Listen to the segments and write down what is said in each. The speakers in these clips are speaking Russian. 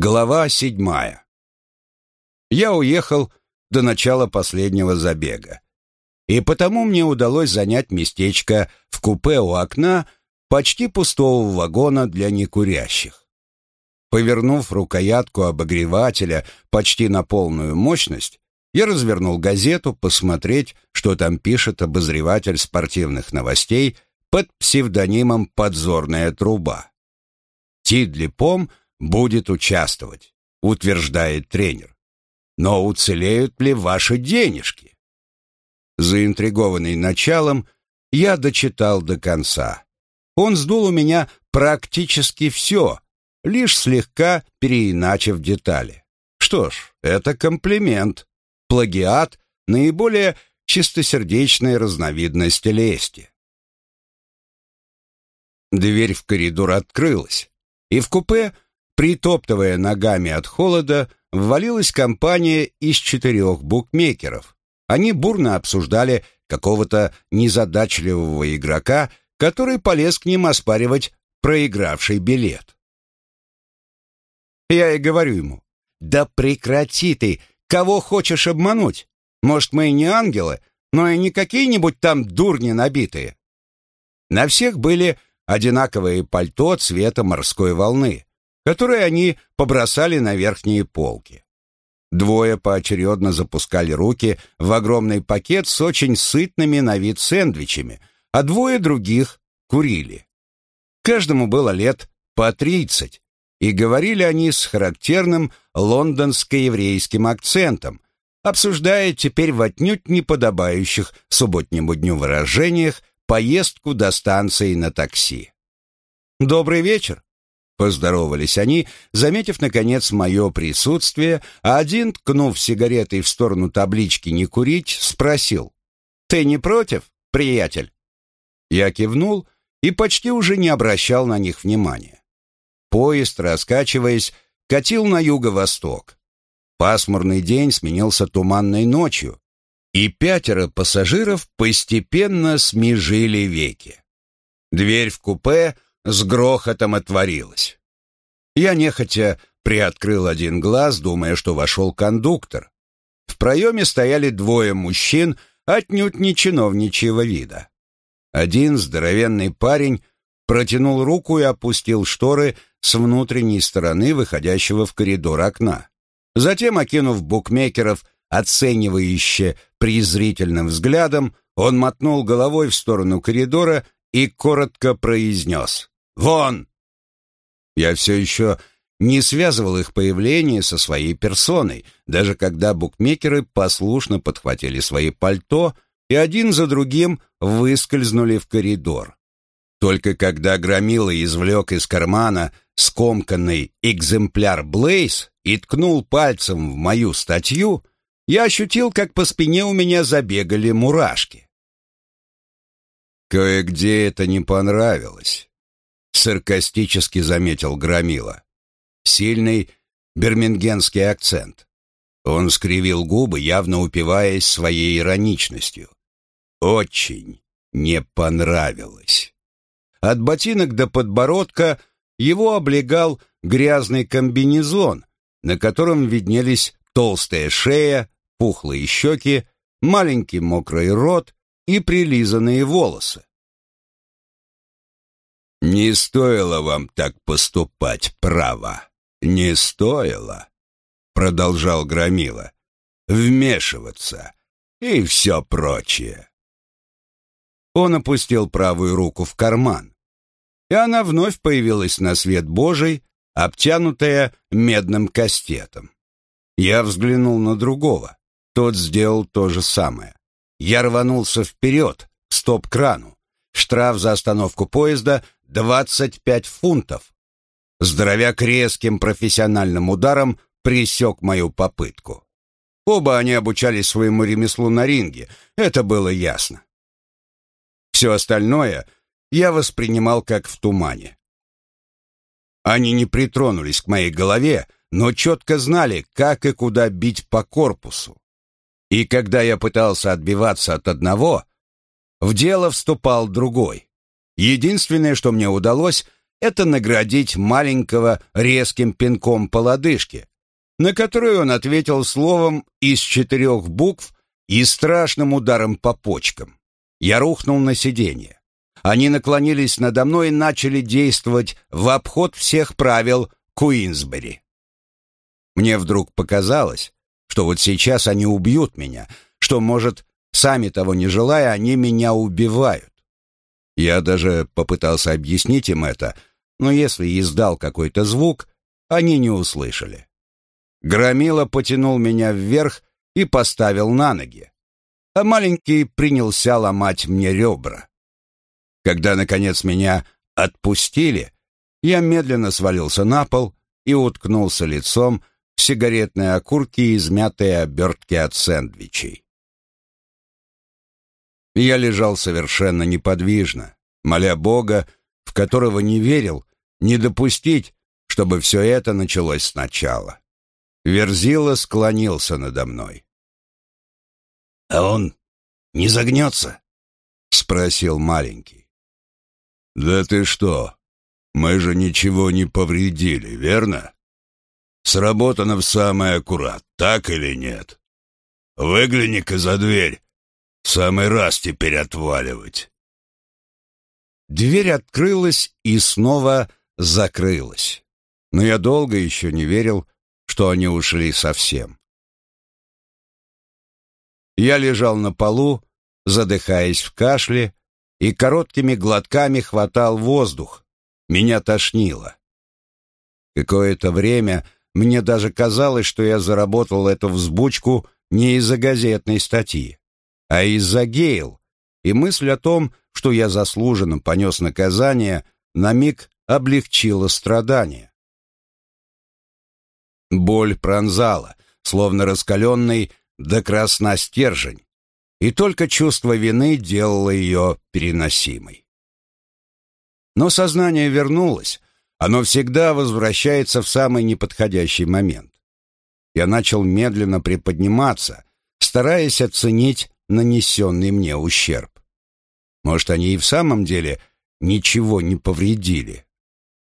Глава седьмая. Я уехал до начала последнего забега. И потому мне удалось занять местечко в купе у окна почти пустого вагона для некурящих. Повернув рукоятку обогревателя почти на полную мощность, я развернул газету посмотреть, что там пишет обозреватель спортивных новостей под псевдонимом «Подзорная труба». Тидли Пом — будет участвовать, утверждает тренер. Но уцелеют ли ваши денежки? Заинтригованный началом, я дочитал до конца. Он сдул у меня практически все, лишь слегка переиначив детали. Что ж, это комплимент. Плагиат — наиболее чистосердечная разновидность лести. Дверь в коридор открылась, и в купе Притоптывая ногами от холода, ввалилась компания из четырех букмекеров. Они бурно обсуждали какого-то незадачливого игрока, который полез к ним оспаривать проигравший билет. Я и говорю ему, «Да прекрати ты! Кого хочешь обмануть? Может, мы и не ангелы, но и не какие-нибудь там дурни набитые». На всех были одинаковые пальто цвета морской волны которые они побросали на верхние полки. Двое поочередно запускали руки в огромный пакет с очень сытными на вид сэндвичами, а двое других курили. Каждому было лет по тридцать, и говорили они с характерным лондонско-еврейским акцентом, обсуждая теперь в отнюдь неподобающих субботнему дню выражениях поездку до станции на такси. «Добрый вечер», Поздоровались они, заметив, наконец, мое присутствие, а один, ткнув сигаретой в сторону таблички «Не курить», спросил. «Ты не против, приятель?» Я кивнул и почти уже не обращал на них внимания. Поезд, раскачиваясь, катил на юго-восток. Пасмурный день сменился туманной ночью, и пятеро пассажиров постепенно смежили веки. Дверь в купе — с грохотом отворилась. Я нехотя приоткрыл один глаз, думая, что вошел кондуктор. В проеме стояли двое мужчин, отнюдь не чиновничьего вида. Один здоровенный парень протянул руку и опустил шторы с внутренней стороны выходящего в коридор окна. Затем, окинув букмекеров оценивающе презрительным взглядом, он мотнул головой в сторону коридора и коротко произнес «Вон!». Я все еще не связывал их появление со своей персоной, даже когда букмекеры послушно подхватили свои пальто и один за другим выскользнули в коридор. Только когда Громила извлек из кармана скомканный экземпляр Блейз и ткнул пальцем в мою статью, я ощутил, как по спине у меня забегали мурашки. Кое-где это не понравилось, саркастически заметил Громила. Сильный бирмингенский акцент. Он скривил губы, явно упиваясь своей ироничностью. Очень не понравилось. От ботинок до подбородка его облегал грязный комбинезон, на котором виднелись толстая шея, пухлые щеки, маленький мокрый рот и прилизанные волосы. «Не стоило вам так поступать, право, не стоило», — продолжал Громила, — «вмешиваться и все прочее». Он опустил правую руку в карман, и она вновь появилась на свет Божий, обтянутая медным кастетом. Я взглянул на другого, тот сделал то же самое. Я рванулся вперед, к стоп-крану. Штраф за остановку поезда — 25 фунтов. Здоровяк резким профессиональным ударом пресек мою попытку. Оба они обучались своему ремеслу на ринге, это было ясно. Все остальное я воспринимал как в тумане. Они не притронулись к моей голове, но четко знали, как и куда бить по корпусу. И когда я пытался отбиваться от одного, в дело вступал другой. Единственное, что мне удалось, это наградить маленького резким пинком по лодыжке, на который он ответил словом из четырех букв и страшным ударом по почкам. Я рухнул на сиденье. Они наклонились надо мной и начали действовать в обход всех правил Куинсбери. Мне вдруг показалось, что вот сейчас они убьют меня, что, может, сами того не желая, они меня убивают. Я даже попытался объяснить им это, но если издал какой-то звук, они не услышали. Громила потянул меня вверх и поставил на ноги, а маленький принялся ломать мне ребра. Когда, наконец, меня отпустили, я медленно свалился на пол и уткнулся лицом в сигаретные окурки и измятые обертки от сэндвичей. Я лежал совершенно неподвижно, моля Бога, в которого не верил, не допустить, чтобы все это началось сначала. Верзила склонился надо мной. «А он не загнется?» — спросил маленький. «Да ты что? Мы же ничего не повредили, верно? Сработано в самый аккурат, так или нет? Выгляни-ка за дверь. Самый раз теперь отваливать». Дверь открылась и снова закрылась. Но я долго еще не верил, что они ушли совсем. Я лежал на полу, задыхаясь в кашле, и короткими глотками хватал воздух. Меня тошнило. Какое-то время мне даже казалось, что я заработал эту взбучку не из-за газетной статьи, а из-за Гейл, и мысль о том, что я заслуженно понес наказание, на миг облегчила страдания. Боль пронзала, словно раскаленный до красна стержень, и только чувство вины делало ее переносимой. Но сознание вернулось, оно всегда возвращается в самый неподходящий момент. Я начал медленно приподниматься, стараясь оценить нанесенный мне ущерб. Может, они и в самом деле ничего не повредили.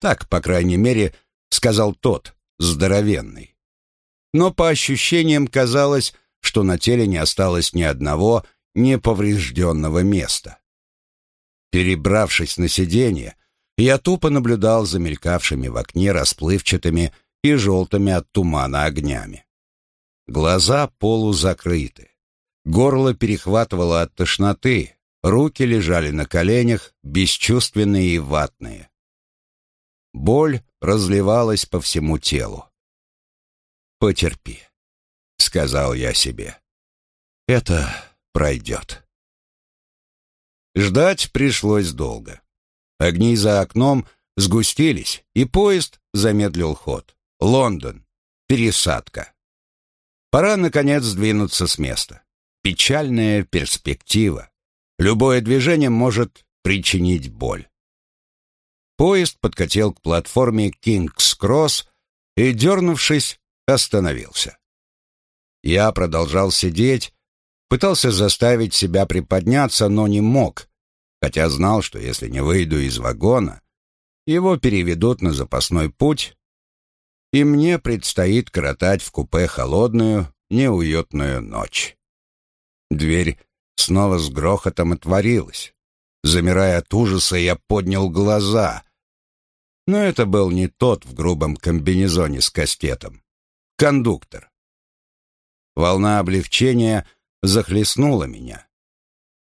Так, по крайней мере, сказал тот, здоровенный. Но по ощущениям казалось, что на теле не осталось ни одного неповрежденного места. Перебравшись на сиденье, я тупо наблюдал за мелькавшими в окне расплывчатыми и желтыми от тумана огнями. Глаза полузакрыты. Горло перехватывало от тошноты, руки лежали на коленях, бесчувственные и ватные. Боль разливалась по всему телу. «Потерпи», — сказал я себе. «Это пройдет». Ждать пришлось долго. Огни за окном сгустились, и поезд замедлил ход. Лондон. Пересадка. Пора, наконец, сдвинуться с места. Печальная перспектива. Любое движение может причинить боль. Поезд подкатил к платформе Кингс-Кросс и, дернувшись, остановился. Я продолжал сидеть, пытался заставить себя приподняться, но не мог, хотя знал, что если не выйду из вагона, его переведут на запасной путь, и мне предстоит коротать в купе холодную, неуютную ночь. Дверь снова с грохотом отворилась. Замирая от ужаса, я поднял глаза. Но это был не тот в грубом комбинезоне с кастетом. Кондуктор. Волна облегчения захлестнула меня.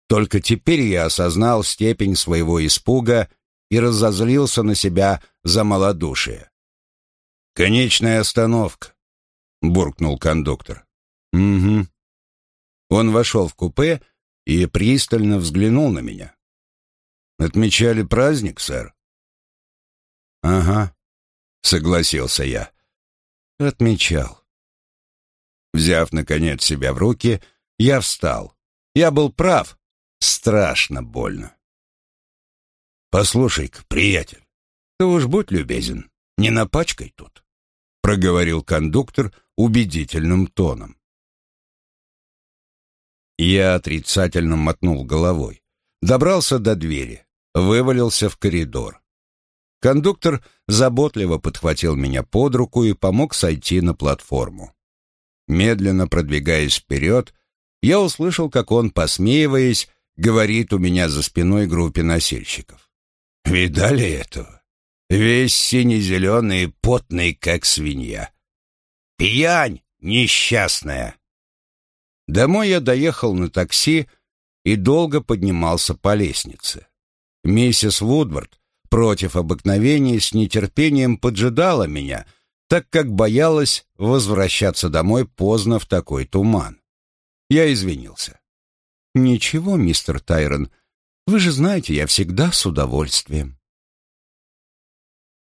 Только теперь я осознал степень своего испуга и разозлился на себя за малодушие. «Конечная остановка», — буркнул кондуктор. «Угу». Он вошел в купе и пристально взглянул на меня. Отмечали праздник, сэр? Ага, согласился я. Отмечал. Взяв, наконец, себя в руки, я встал. Я был прав. Страшно больно. «Послушай-ка, приятель, ты уж будь любезен, не напачкай тут», — проговорил кондуктор убедительным тоном. Я отрицательно мотнул головой, добрался до двери вывалился в коридор. Кондуктор заботливо подхватил меня под руку и помог сойти на платформу. Медленно продвигаясь вперед, я услышал, как он, посмеиваясь, говорит у меня за спиной группе носильщиков. «Видали этого? Весь сине-зеленый, потный, как свинья. Пьянь несчастная!» Домой я доехал на такси и долго поднимался по лестнице. Миссис Вудвард против обыкновения с нетерпением поджидала меня, так как боялась возвращаться домой поздно в такой туман. Я извинился. «Ничего, мистер Тайрон, вы же знаете, я всегда с удовольствием».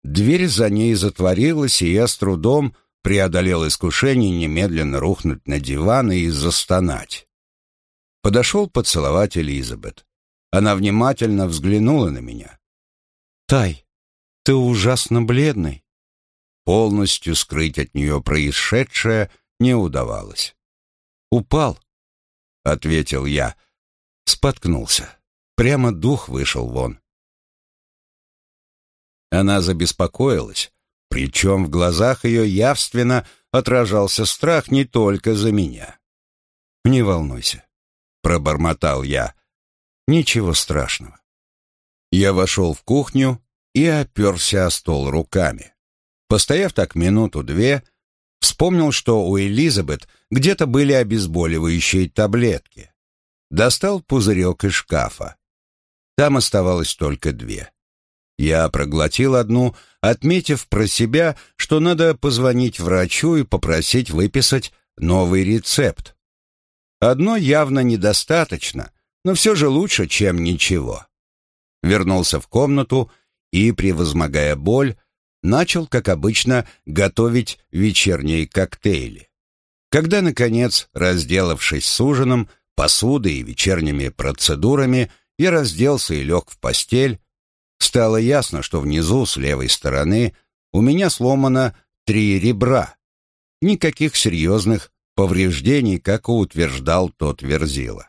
Дверь за ней затворилась, и я с трудом преодолел искушение немедленно рухнуть на диван и застонать. Подошел поцеловать Элизабет. Она внимательно взглянула на меня. «Тай, ты ужасно бледный». Полностью скрыть от нее происшедшее не удавалось. «Упал», — ответил я. Споткнулся. Прямо дух вышел вон. Она забеспокоилась, причем в глазах ее явственно отражался страх не только за меня. «Не волнуйся», — пробормотал я. «Ничего страшного». Я вошел в кухню и оперся о стол руками. Постояв так минуту-две, вспомнил, что у Элизабет где-то были обезболивающие таблетки. Достал пузырек из шкафа. Там оставалось только две. Я проглотил одну, отметив про себя, что надо позвонить врачу и попросить выписать новый рецепт. Одно явно недостаточно, но все же лучше, чем ничего. Вернулся в комнату и, превозмогая боль, начал, как обычно, готовить вечерние коктейли. Когда, наконец, разделавшись с ужином, посудой и вечерними процедурами, я разделся и лег в постель, Стало ясно, что внизу, с левой стороны, у меня сломано три ребра. Никаких серьезных повреждений, как утверждал тот Верзила.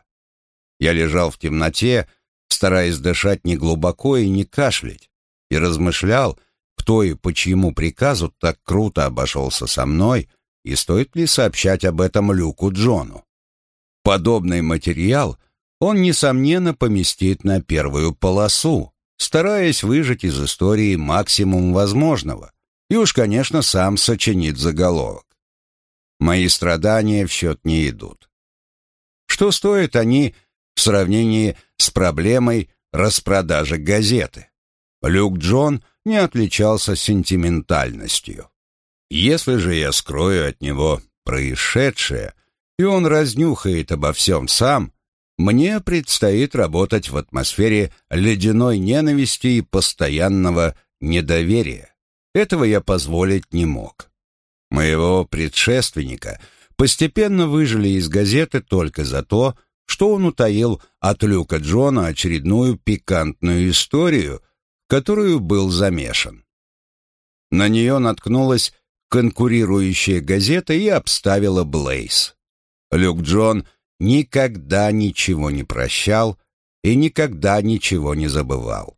Я лежал в темноте, стараясь дышать неглубоко и не кашлять, и размышлял, кто и по чьему приказу так круто обошелся со мной, и стоит ли сообщать об этом Люку Джону. Подобный материал он, несомненно, поместит на первую полосу, стараясь выжать из истории максимум возможного, и уж, конечно, сам сочинит заголовок. Мои страдания в счет не идут. Что стоят они в сравнении с проблемой распродажи газеты? Люк Джон не отличался сентиментальностью. Если же я скрою от него происшедшее, и он разнюхает обо всем сам, мне предстоит работать в атмосфере ледяной ненависти и постоянного недоверия. Этого я позволить не мог. Моего предшественника постепенно выжили из газеты только за то, что он утаил от Люка Джона очередную пикантную историю, которую был замешан. На нее наткнулась конкурирующая газета и обставила Блейз. Люк Джон никогда ничего не прощал и никогда ничего не забывал.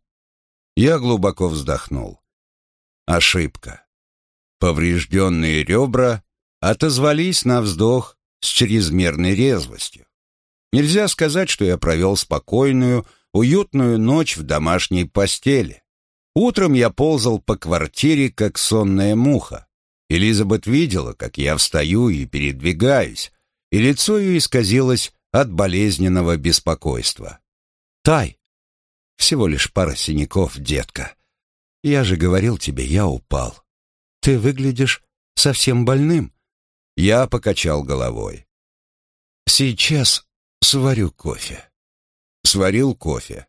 Я глубоко вздохнул. Ошибка. Поврежденные ребра отозвались на вздох с чрезмерной резвостью. Нельзя сказать, что я провел спокойную, уютную ночь в домашней постели. Утром я ползал по квартире, как сонная муха. Элизабет видела, как я встаю и передвигаюсь, и лицо ее исказилось от болезненного беспокойства. «Тай! Всего лишь пара синяков, детка. Я же говорил тебе, я упал. Ты выглядишь совсем больным». Я покачал головой. «Сейчас сварю кофе». Сварил кофе.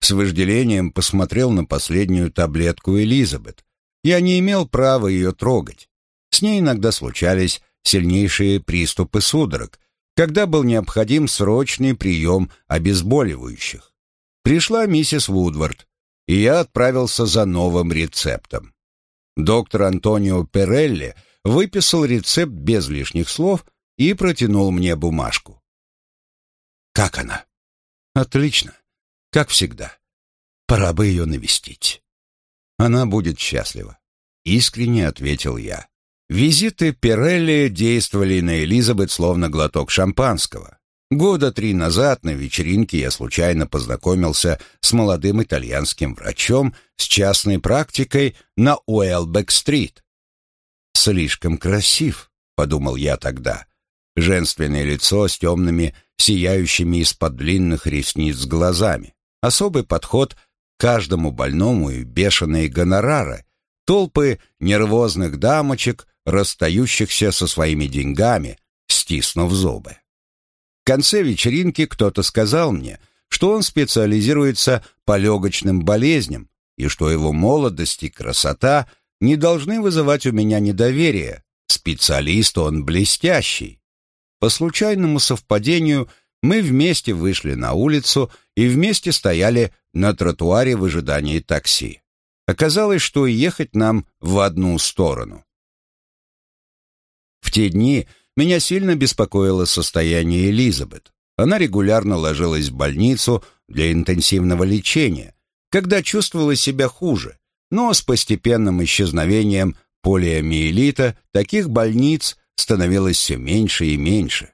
С вожделением посмотрел на последнюю таблетку Элизабет. Я не имел права ее трогать. С ней иногда случались сильнейшие приступы судорог, когда был необходим срочный прием обезболивающих. Пришла миссис Вудвард, и я отправился за новым рецептом. Доктор Антонио Перелли выписал рецепт без лишних слов и протянул мне бумажку. «Как она?» «Отлично. Как всегда. Пора бы ее навестить». Она будет счастлива. Искренне ответил я. Визиты Пирелли действовали на Элизабет словно глоток шампанского. Года три назад на вечеринке я случайно познакомился с молодым итальянским врачом с частной практикой на Уэлбек-стрит. «Слишком красив», — подумал я тогда. Женственное лицо с темными, сияющими из-под длинных ресниц глазами. Особый подход к каждому больному и бешеные гонорары. Толпы нервозных дамочек, расстающихся со своими деньгами, стиснув зубы. В конце вечеринки кто-то сказал мне, что он специализируется по легочным болезням и что его молодость и красота не должны вызывать у меня недоверие. Специалист он блестящий. По случайному совпадению мы вместе вышли на улицу и вместе стояли на тротуаре в ожидании такси. Оказалось, что ехать нам в одну сторону. В те дни меня сильно беспокоило состояние Элизабет. Она регулярно ложилась в больницу для интенсивного лечения, когда чувствовала себя хуже, но с постепенным исчезновением полиомиелита таких больниц становилось все меньше и меньше.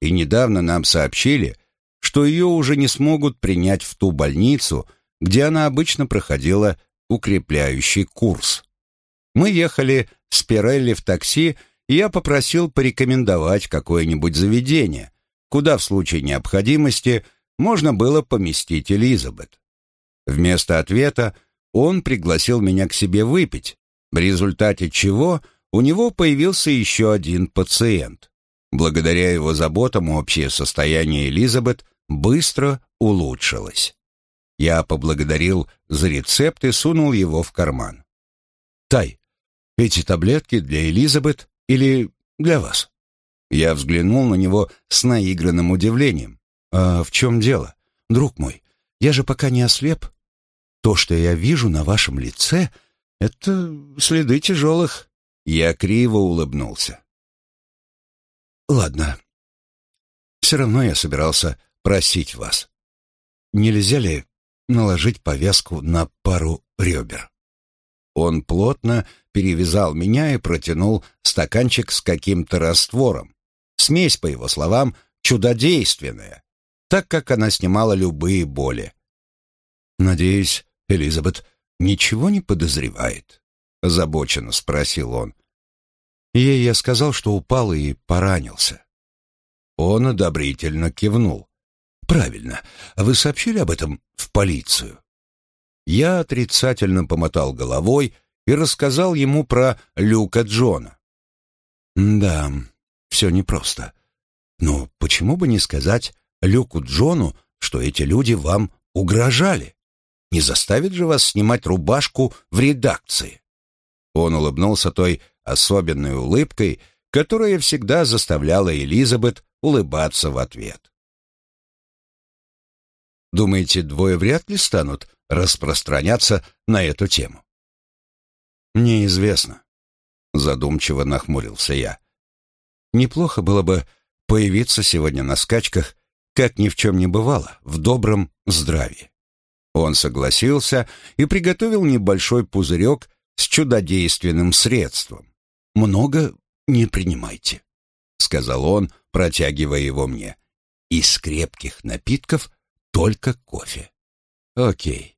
И недавно нам сообщили, что ее уже не смогут принять в ту больницу, где она обычно проходила укрепляющий курс. Мы ехали с Пирелли в такси я попросил порекомендовать какое-нибудь заведение, куда в случае необходимости можно было поместить Элизабет. Вместо ответа он пригласил меня к себе выпить, в результате чего у него появился еще один пациент. Благодаря его заботам общее состояние Элизабет быстро улучшилось. Я поблагодарил за рецепт и сунул его в карман. «Тай, эти таблетки для Элизабет или для вас?» Я взглянул на него с наигранным удивлением. «А в чем дело? Друг мой, я же пока не ослеп. То, что я вижу на вашем лице, это следы тяжелых». Я криво улыбнулся. «Ладно. Все равно я собирался просить вас. Нельзя ли наложить повязку на пару ребер?» Он плотно перевязал меня и протянул стаканчик с каким-то раствором. Смесь, по его словам, чудодейственная, так как она снимала любые боли. «Надеюсь, Элизабет ничего не подозревает?» — озабоченно спросил он. Ей я сказал, что упал и поранился. Он одобрительно кивнул. «Правильно. Вы сообщили об этом в полицию?» Я отрицательно помотал головой и рассказал ему про Люка Джона. «Да, все непросто. Но почему бы не сказать Люку Джону, что эти люди вам угрожали? Не заставит же вас снимать рубашку в редакции?» Он улыбнулся той особенной улыбкой, которая всегда заставляла Элизабет улыбаться в ответ. Думаете, двое вряд ли станут распространяться на эту тему? Неизвестно. Задумчиво нахмурился я. Неплохо было бы появиться сегодня на скачках, как ни в чем не бывало, в добром здравии. Он согласился и приготовил небольшой пузырек с чудодейственным средством. «Много не принимайте», — сказал он, протягивая его мне. «Из крепких напитков только кофе. Окей.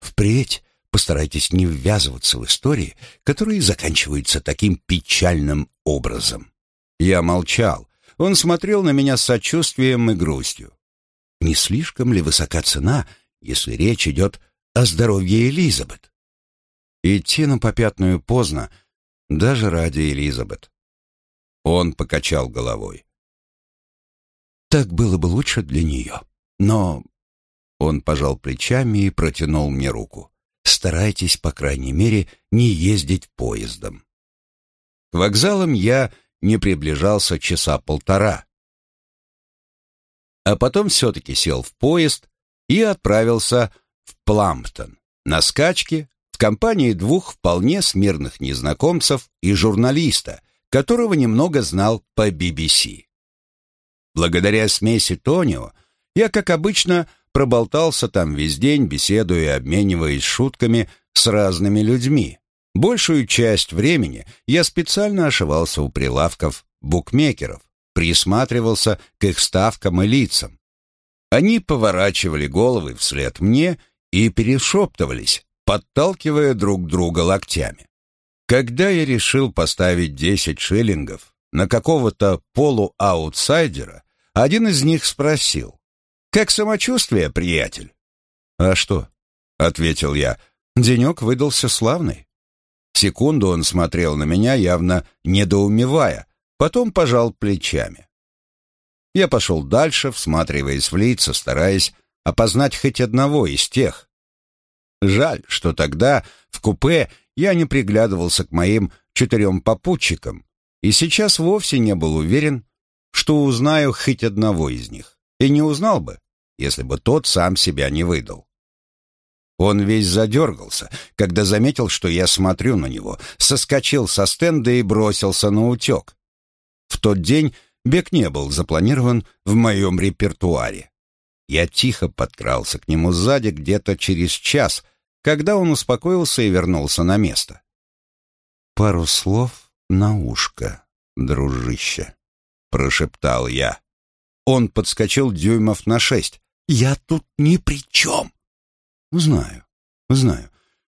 Впредь постарайтесь не ввязываться в истории, которые заканчиваются таким печальным образом. Я молчал. Он смотрел на меня с сочувствием и грустью. Не слишком ли высока цена, если речь идет о здоровье Элизабет? Идти на попятную поздно, даже ради Элизабет. Он покачал головой. Так было бы лучше для нее. Но он пожал плечами и протянул мне руку. Старайтесь, по крайней мере, не ездить поездом. К вокзалам я не приближался часа полтора. А потом все-таки сел в поезд и отправился в Пламптон на скачке в компании двух вполне смирных незнакомцев и журналиста, которого немного знал по BBC. Благодаря смеси Тонио я, как обычно, проболтался там весь день, беседуя и обмениваясь шутками с разными людьми. Большую часть времени я специально ошивался у прилавков букмекеров, присматривался к их ставкам и лицам. Они поворачивали головы вслед мне и перешептывались, подталкивая друг друга локтями. Когда я решил поставить 10 шиллингов на какого-то полуаутсайдера, один из них спросил, «Как самочувствие, приятель?» «А что?» — ответил я. «Денек выдался славный». Секунду он смотрел на меня, явно недоумевая, потом пожал плечами. Я пошел дальше, всматриваясь в лица, стараясь опознать хоть одного из тех. Жаль, что тогда в купе я не приглядывался к моим четырем попутчикам, и сейчас вовсе не был уверен, что узнаю хоть одного из них, и не узнал бы, если бы тот сам себя не выдал. Он весь задергался, когда заметил, что я смотрю на него, соскочил со стенда и бросился на утек. В тот день бег не был запланирован в моем репертуаре. Я тихо подкрался к нему сзади где-то через час, когда он успокоился и вернулся на место. «Пару слов на ушко, дружище», — прошептал я. Он подскочил дюймов на шесть. «Я тут ни при чем!» «Знаю, знаю.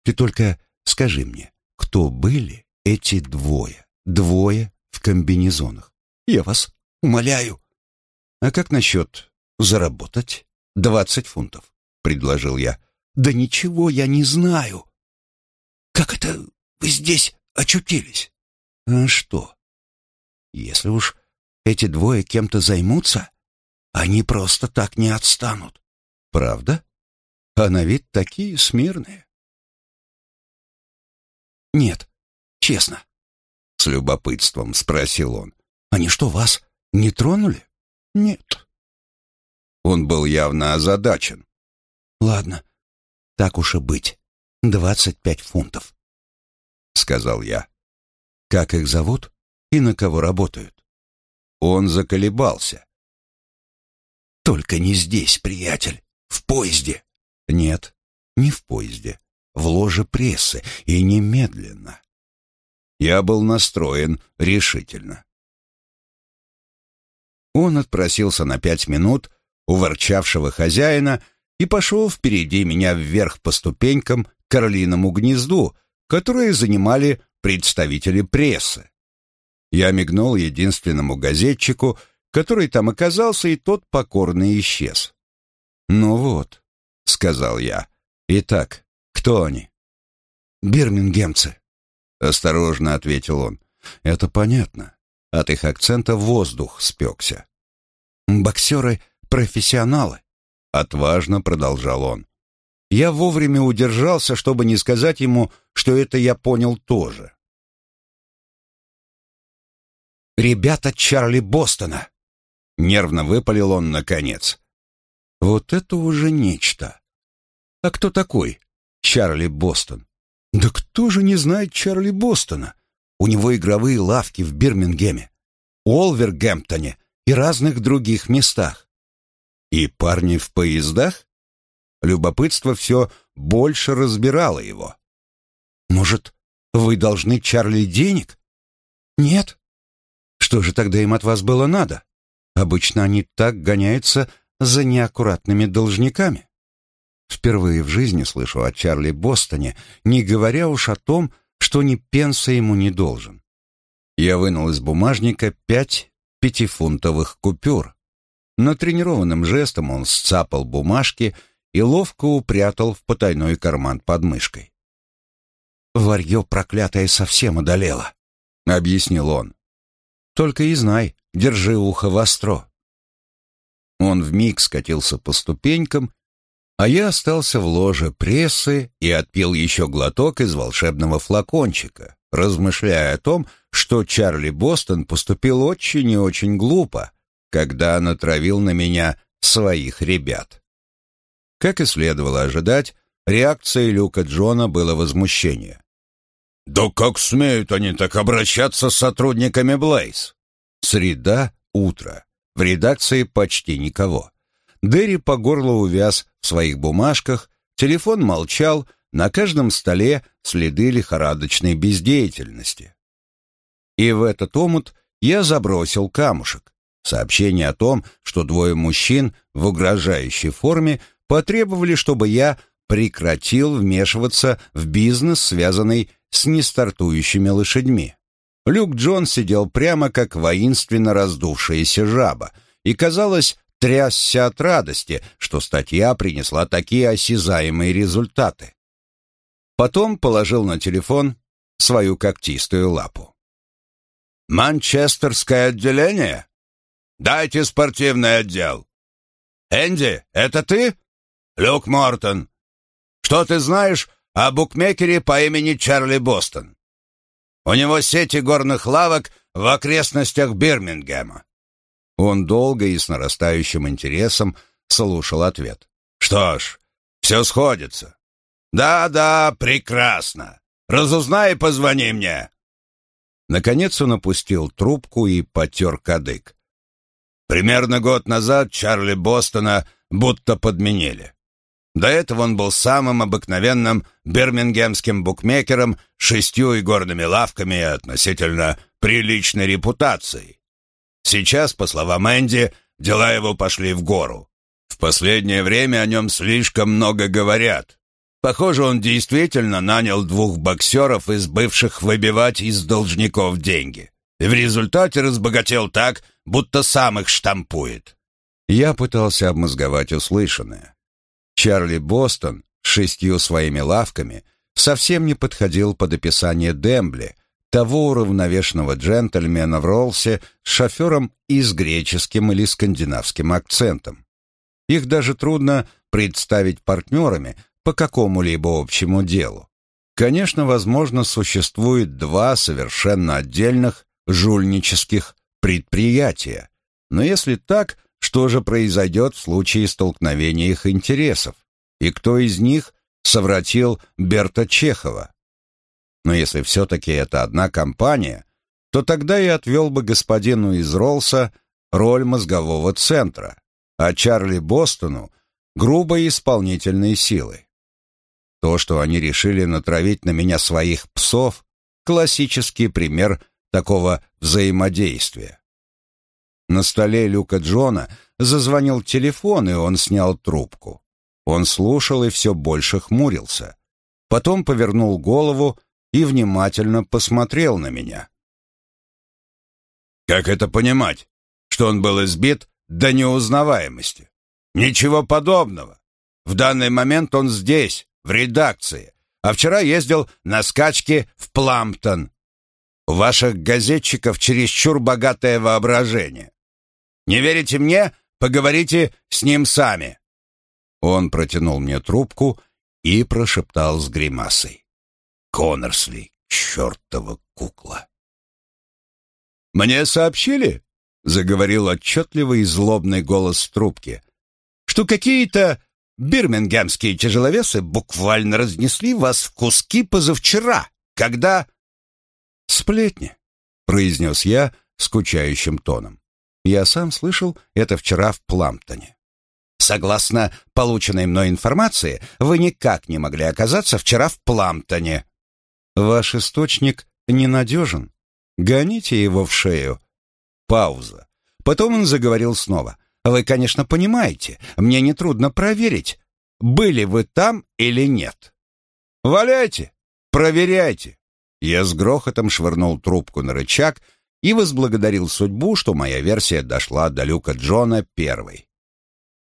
Ты только скажи мне, кто были эти двое? Двое в комбинезонах. Я вас умоляю. А как насчет заработать двадцать фунтов? Предложил я. Да ничего я не знаю. Как это вы здесь очутились? А что? Если уж эти двое кем-то займутся, они просто так не отстанут. Правда? А на вид такие смирные. Нет, честно. С любопытством спросил он. Они что, вас не тронули? Нет. Он был явно озадачен. Ладно, так уж и быть. Двадцать пять фунтов, сказал я. Как их зовут и на кого работают? Он заколебался. Только не здесь, приятель, в поезде. Нет, не в поезде, в ложе прессы и немедленно. Я был настроен решительно. Он отпросился на пять минут у ворчавшего хозяина и пошел впереди меня вверх по ступенькам к орлиному гнезду, которые занимали представители прессы. Я мигнул единственному газетчику, который там оказался, и тот покорно исчез. «Ну вот», — сказал я. «Итак, кто они?» «Бирмингемцы», — осторожно ответил он. «Это понятно. От их акцента воздух спекся. «Боксеры — профессионалы», — отважно продолжал он. Я вовремя удержался, чтобы не сказать ему, что это я понял тоже. «Ребята Чарли Бостона!» — нервно выпалил он наконец. «Вот это уже нечто!» «А кто такой Чарли Бостон?» «Да кто же не знает Чарли Бостона?» У него игровые лавки в Бирмингеме, Уолвергемптоне и разных других местах. И парни в поездах? Любопытство все больше разбирало его. Может, вы должны Чарли денег? Нет. Что же тогда им от вас было надо? Обычно они так гоняются за неаккуратными должниками. Впервые в жизни слышу о Чарли Бостоне, не говоря уж о том, что ни пенса ему не должен. Я вынул из бумажника пять пятифунтовых купюр. Натренированным жестом он сцапал бумажки и ловко упрятал в потайной карман под мышкой. «Варье проклятое совсем одолело», — объяснил он. «Только и знай, держи ухо востро». Он вмиг скатился по ступенькам а я остался в ложе прессы и отпил еще глоток из волшебного флакончика, размышляя о том, что Чарли Бостон поступил очень и очень глупо, когда натравил на меня своих ребят. Как и следовало ожидать, реакцией Люка Джона было возмущение. «Да как смеют они так обращаться с сотрудниками Блейз?» Среда, утро. В редакции почти никого. Дерри по горло увяз в своих бумажках, телефон молчал, на каждом столе следы лихорадочной бездеятельности. И в этот омут я забросил камушек. Сообщение о том, что двое мужчин в угрожающей форме потребовали, чтобы я прекратил вмешиваться в бизнес, связанный с нестартующими лошадьми. Люк Джон сидел прямо как воинственно раздувшаяся жаба и, казалось, трясся от радости, что статья принесла такие осязаемые результаты. Потом положил на телефон свою когтистую лапу. «Манчестерское отделение? Дайте спортивный отдел. Энди, это ты? Люк Мортон. Что ты знаешь о букмекере по имени Чарли Бостон? У него сети горных лавок в окрестностях Бирмингема. Он долго и с нарастающим интересом слушал ответ. «Что ж, все сходится. Да-да, прекрасно. Разузнай и позвони мне». Наконец он опустил трубку и потер кадык. Примерно год назад Чарли Бостона будто подменили. До этого он был самым обыкновенным бирмингемским букмекером с шестью игорными лавками и относительно приличной репутацией. Сейчас, по словам Энди, дела его пошли в гору. В последнее время о нем слишком много говорят. Похоже, он действительно нанял двух боксеров из бывших выбивать из должников деньги. И в результате разбогател так, будто сам их штампует. Я пытался обмозговать услышанное. Чарли Бостон с шестью своими лавками совсем не подходил под описание Дембли, того уравновешенного джентльмена в Роллсе с шофером и с греческим или скандинавским акцентом. Их даже трудно представить партнерами по какому-либо общему делу. Конечно, возможно, существует два совершенно отдельных жульнических предприятия, но если так, что же произойдет в случае столкновения их интересов, и кто из них совратил Берта Чехова. Но если все-таки это одна компания, то тогда я отвел бы господину из Роллса роль мозгового центра, а Чарли Бостону — грубой исполнительной силы. То, что они решили натравить на меня своих псов, классический пример такого взаимодействия. На столе Люка Джона зазвонил телефон, и он снял трубку. Он слушал и все больше хмурился. Потом повернул голову и внимательно посмотрел на меня. «Как это понимать, что он был избит до неузнаваемости? Ничего подобного. В данный момент он здесь, в редакции, а вчера ездил на скачки в Пламптон. У ваших газетчиков чересчур богатое воображение. Не верите мне? Поговорите с ним сами». Он протянул мне трубку и прошептал с гримасой. «Коннорсли, чертова кукла!» «Мне сообщили?» — заговорил отчетливый и злобный голос в трубке, «что какие-то бирмингемские тяжеловесы буквально разнесли вас в куски позавчера, когда...» «Сплетни», — произнес я скучающим тоном. Я сам слышал это вчера в Пламптоне. Согласно полученной мной информации, вы никак не могли оказаться вчера в Пламптоне. Ваш источник ненадежен. Гоните его в шею. Пауза. Потом он заговорил снова. Вы, конечно, понимаете, мне нетрудно проверить, были вы там или нет. Валяйте, проверяйте. Я с грохотом швырнул трубку на рычаг, и возблагодарил судьбу, что моя версия дошла до Люка Джона первой.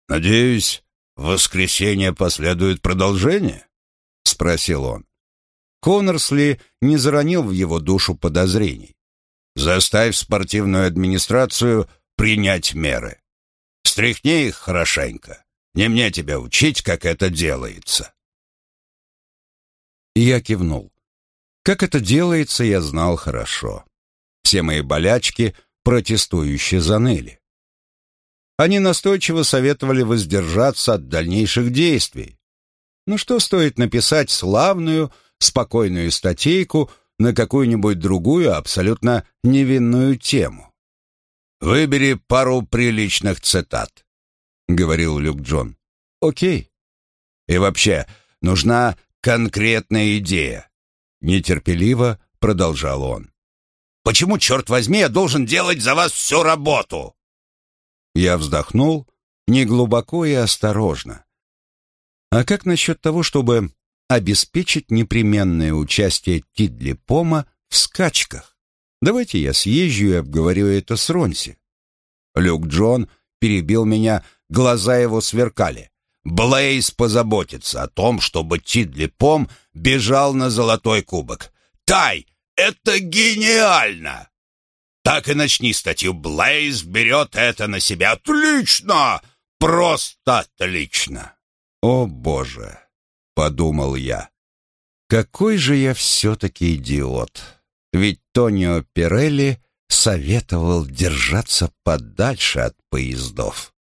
«Надеюсь, в воскресенье последует продолжение?» — спросил он. Коннорсли не заронил в его душу подозрений. «Заставь спортивную администрацию принять меры. Стряхни их хорошенько. Не мне тебя учить, как это делается». Я кивнул. Как это делается, я знал хорошо. Все мои болячки протестующе заныли. Они настойчиво советовали воздержаться от дальнейших действий. Ну что стоит написать славную, спокойную статейку на какую-нибудь другую, абсолютно невинную тему? «Выбери пару приличных цитат», — говорил Люк Джон. «Окей. И вообще, нужна конкретная идея», — нетерпеливо продолжал он. «Почему, черт возьми, я должен делать за вас всю работу?» Я вздохнул, неглубоко и осторожно. «А как насчет того, чтобы обеспечить непременное участие Тидли Пома в скачках? Давайте я съезжу и обговорю это с Ронси». Люк Джон перебил меня, глаза его сверкали. Блейз позаботится о том, чтобы Тидли Пом бежал на золотой кубок. Тай, это гениально! Так и начни статью. Блейз берет это на себя. Отлично! Просто отлично! О, Боже! Подумал я. Какой же я все-таки идиот. Ведь Тонио Пирелли советовал держаться подальше от поездов.